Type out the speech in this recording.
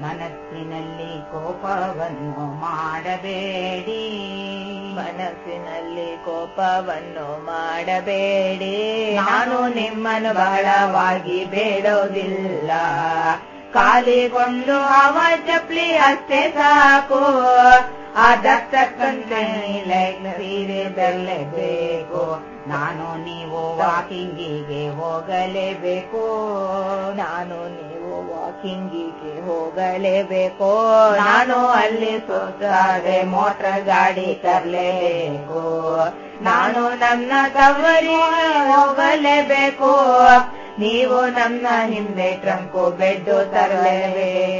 ಮನಸ್ಸಿನಲ್ಲಿ ಕೋಪವನ್ನು ಮಾಡಬೇಡಿ. ಮನಸ್ಸಿನಲ್ಲಿ ಕೋಪವನ್ನು ಮಾಡಬೇಡಿ. ನಾನು ನಿಮ್ಮನ್ನು ಬಹಳವಾಗಿ ಬೇಡೋದಿಲ್ಲ. ಕಾಲಿಗೊಂದು ಅವ ಚಪ್ಲಿ ಅಷ್ಟೇ ಸಾಕು. ಅದಕ್ಕಂತೆ ಬರಲೇಬೇಕು ನಾನು ನೀವು ವಾಕಿಂಗಿಗೆ ಹೋಗಲೇಬೇಕು. ನಾನು ವಾಕಿಂಗಿಗೆ ಹೋಗಲೇಬೇಕು. ನಾನು ಅಲ್ಲಿ ಸುತ್ತಾರೆ ಮೋಟರ್ ಗಾಡಿ ತರಲೇಬೇಕು. ನಾನು ನನ್ನ ತವರಿಗೆ ಹೋಗಲೇಬೇಕು. ನೀವು ನನ್ನ ಹಿಂದೆ ಟ್ರಂಕು ಬೆಡ್ಡು ತರಲೇಬೇಕು.